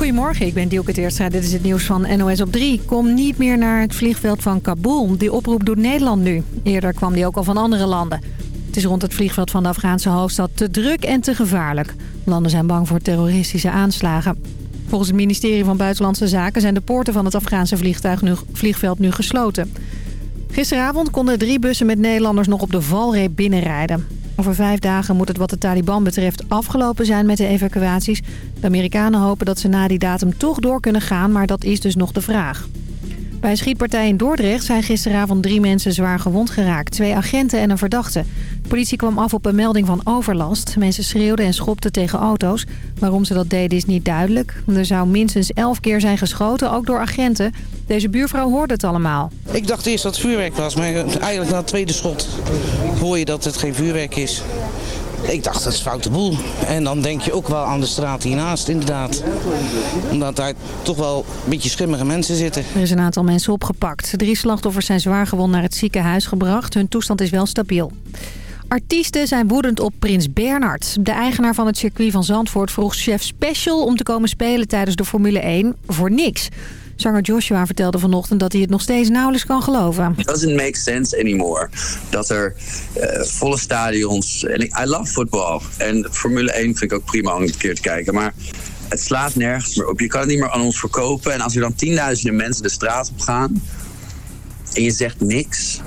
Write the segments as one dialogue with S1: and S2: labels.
S1: Goedemorgen, ik ben Dielke Teerstra. Dit is het nieuws van NOS op 3. Kom niet meer naar het vliegveld van Kabul. Die oproep doet Nederland nu. Eerder kwam die ook al van andere landen. Het is rond het vliegveld van de Afghaanse hoofdstad te druk en te gevaarlijk. Landen zijn bang voor terroristische aanslagen. Volgens het ministerie van Buitenlandse Zaken zijn de poorten van het Afghaanse vliegtuig nu, vliegveld nu gesloten. Gisteravond konden drie bussen met Nederlanders nog op de valreep binnenrijden. Over vijf dagen moet het wat de Taliban betreft afgelopen zijn met de evacuaties. De Amerikanen hopen dat ze na die datum toch door kunnen gaan, maar dat is dus nog de vraag. Bij een schietpartij in Dordrecht zijn gisteravond drie mensen zwaar gewond geraakt. Twee agenten en een verdachte. De politie kwam af op een melding van overlast. Mensen schreeuwden en schopten tegen auto's. Waarom ze dat deden is niet duidelijk. Er zou minstens elf keer zijn geschoten, ook door agenten. Deze buurvrouw hoorde het allemaal.
S2: Ik dacht eerst dat het vuurwerk was, maar eigenlijk na het tweede schot hoor je dat het geen vuurwerk is. Ik dacht, dat is foute boel. En dan denk je ook wel aan de straat hiernaast, inderdaad. Omdat daar toch wel een beetje schimmige mensen zitten.
S1: Er is een aantal mensen opgepakt. Drie slachtoffers zijn zwaar gewond naar het ziekenhuis gebracht. Hun toestand is wel stabiel. Artiesten zijn woedend op Prins Bernhard. De eigenaar van het circuit van Zandvoort vroeg chef Special om te komen spelen tijdens de Formule 1 voor niks. Zanger Joshua vertelde vanochtend dat hij het nog steeds nauwelijks kan geloven.
S3: It doesn't make sense anymore. Dat er uh, volle stadions... En I love football. En Formule 1 vind ik ook prima om een keer te kijken. Maar het slaat nergens meer op. Je kan het niet meer aan ons verkopen. En als er dan tienduizenden mensen de straat op gaan... en je zegt niks...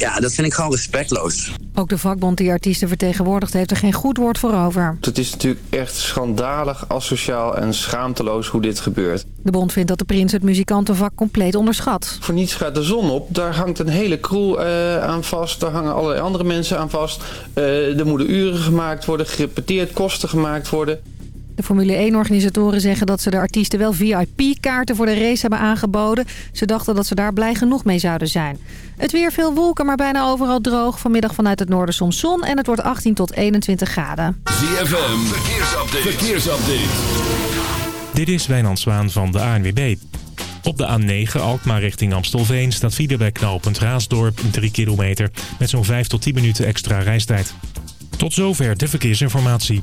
S3: Ja, dat vind ik gewoon respectloos.
S1: Ook de vakbond die artiesten vertegenwoordigt heeft er geen goed woord voor over.
S4: Het is natuurlijk echt schandalig, asociaal en schaamteloos hoe dit gebeurt.
S1: De bond vindt dat de prins het muzikantenvak compleet onderschat.
S4: Voor niets gaat de zon op. Daar hangt een hele crew uh, aan vast. Daar hangen allerlei andere mensen aan vast. Uh, er moeten uren gemaakt worden, gerepeteerd, kosten gemaakt worden.
S1: De Formule 1-organisatoren zeggen dat ze de artiesten wel VIP-kaarten voor de race hebben aangeboden. Ze dachten dat ze daar blij genoeg mee zouden zijn. Het weer veel wolken, maar bijna overal droog. Vanmiddag vanuit het noorden soms zon en het wordt 18 tot 21 graden.
S5: ZFM, verkeersupdate. verkeersupdate.
S6: Dit is Wijnand Zwaan van de ANWB. Op de A9 Alkmaar richting Amstelveen staat file bij knooppunt Raasdorp 3 kilometer... met zo'n 5 tot 10 minuten extra reistijd. Tot zover de verkeersinformatie.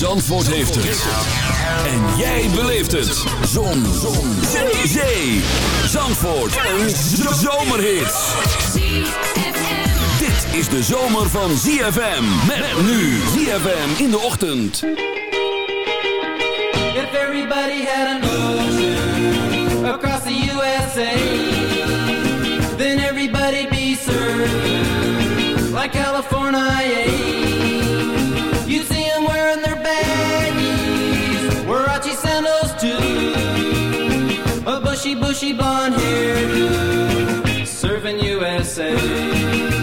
S5: Zandvoort heeft het. En jij beleeft het. Zon. Zon. Zee. Zee. Zandvoort. Een zomerhit. Dit is de zomer van ZFM. Met nu ZFM in de ochtend.
S7: If everybody had an ocean across the USA, then everybody'd be served like California. Bushy, bushy blonde hairdo, serving USA.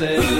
S7: USA.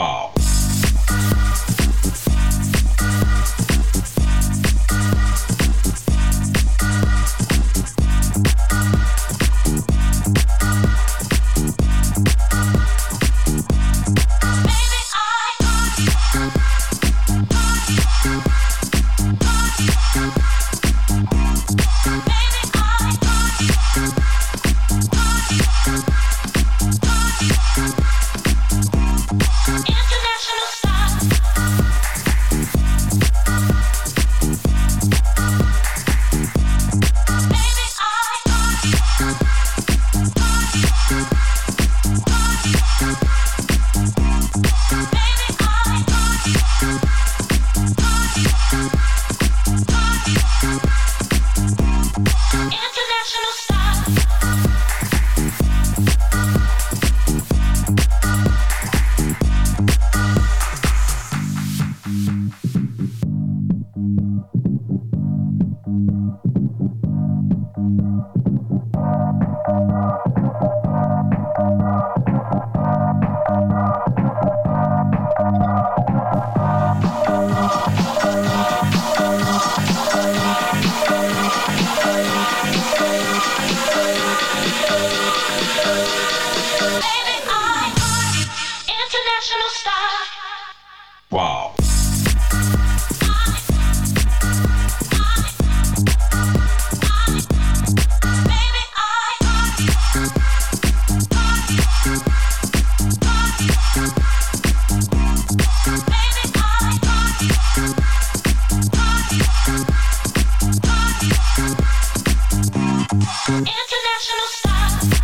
S8: Wow.
S5: International star.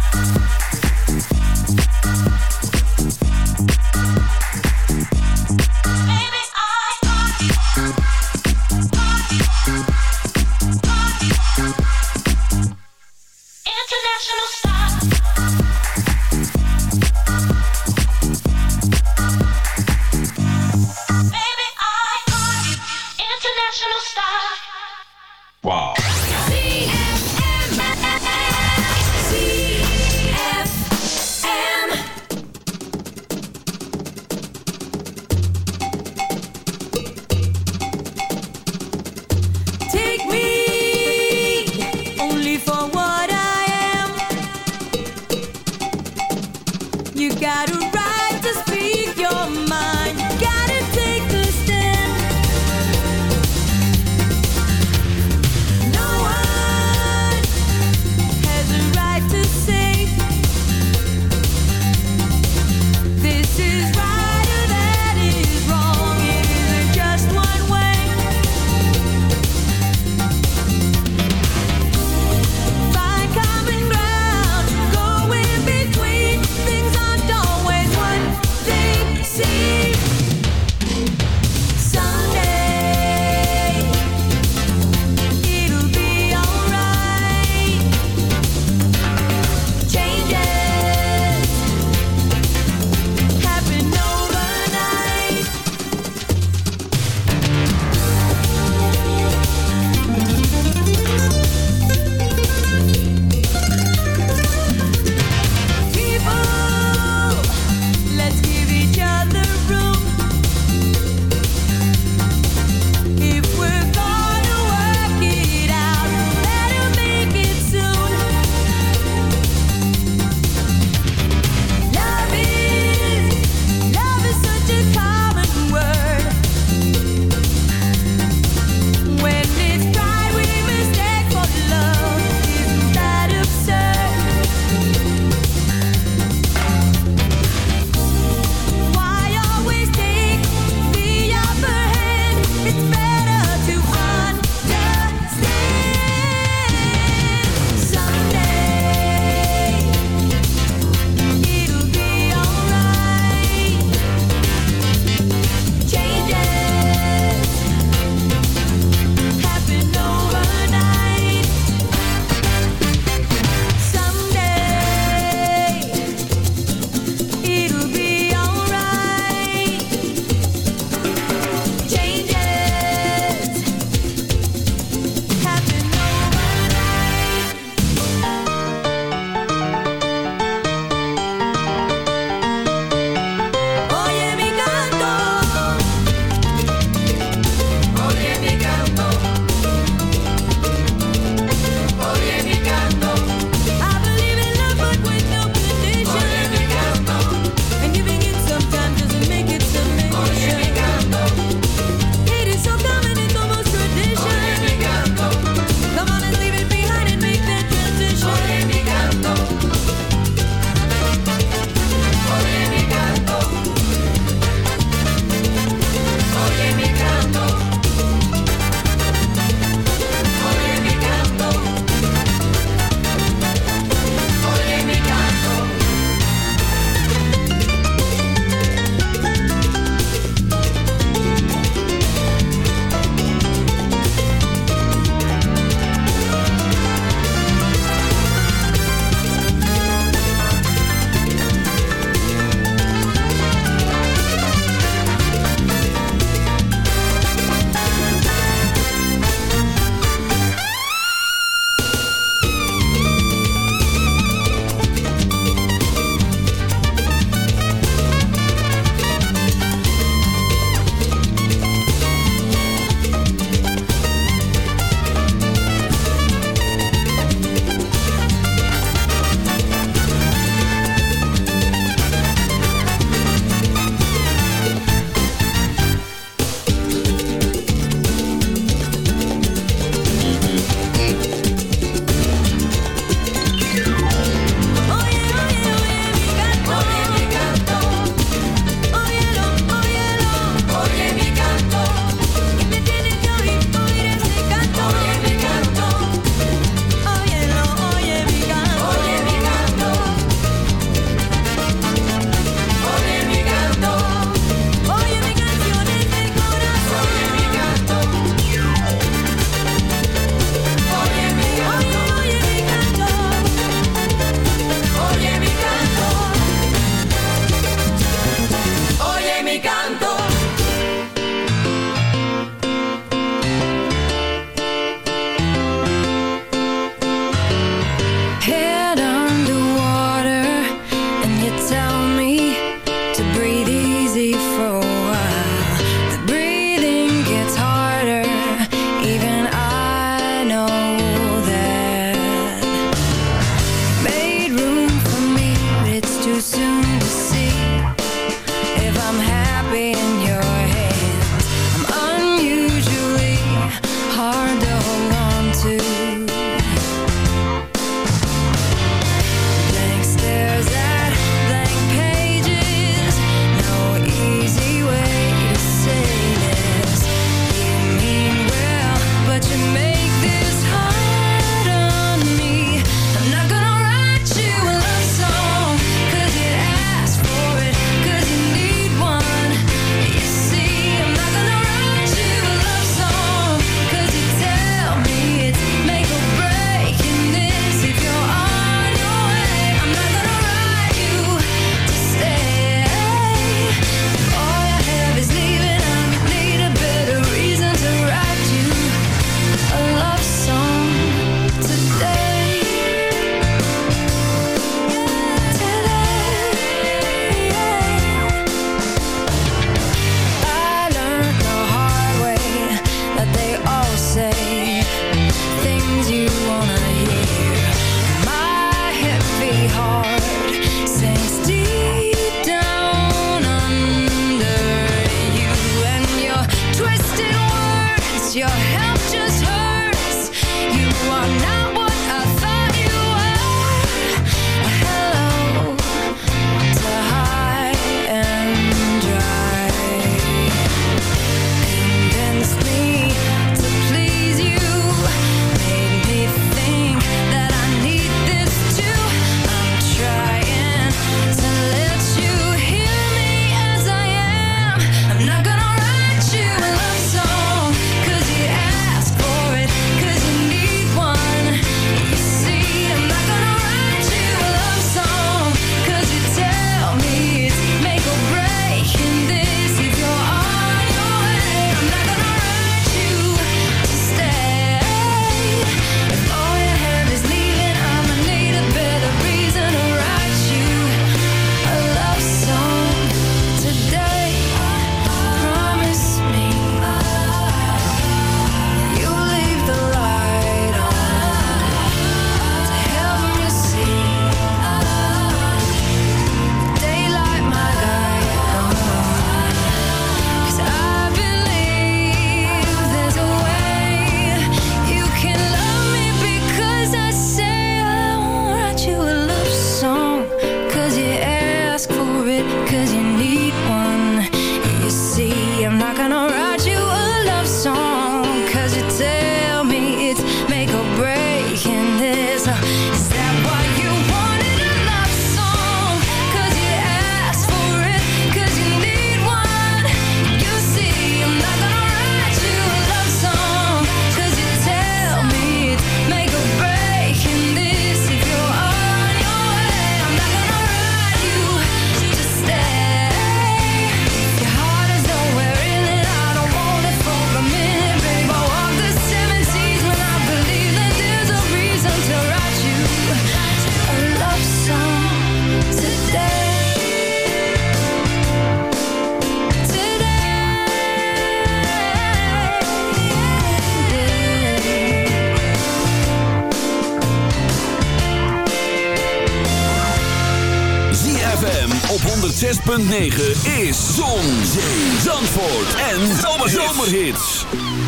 S5: 106.9 is Zon, Zee, Zandvoort en Zomerhits.
S9: Do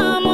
S10: amor.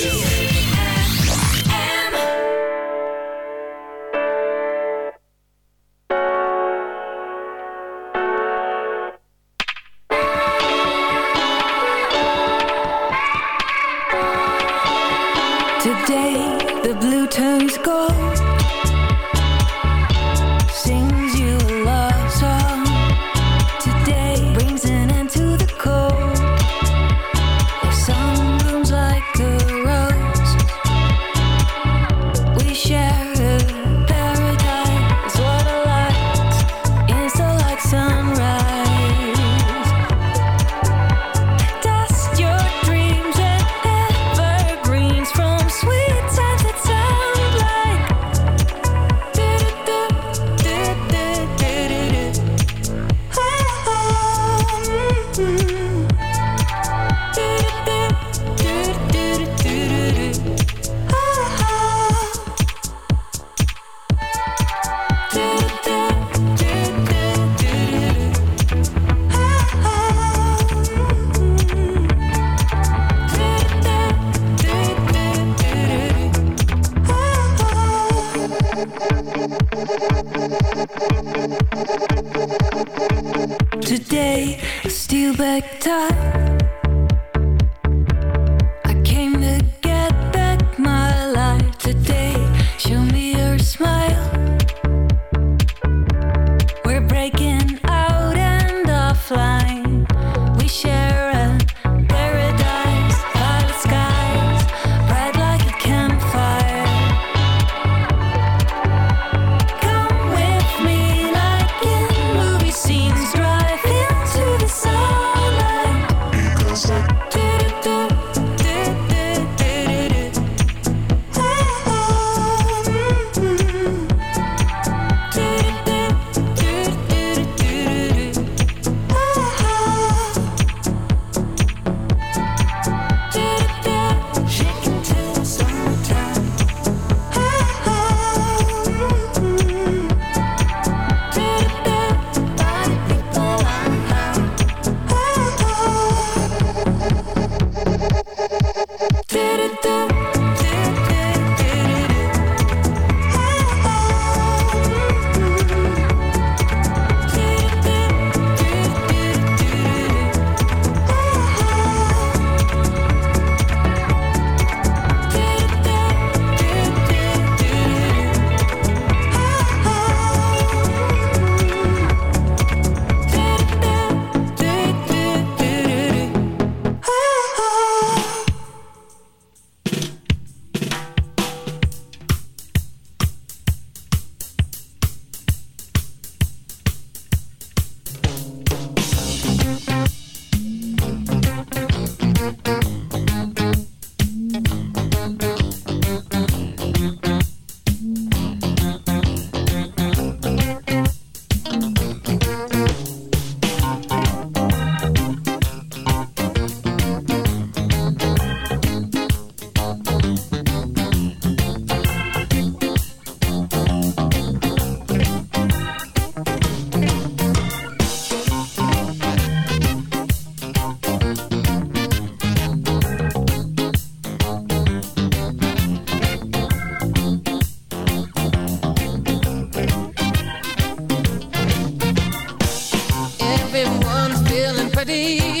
S11: free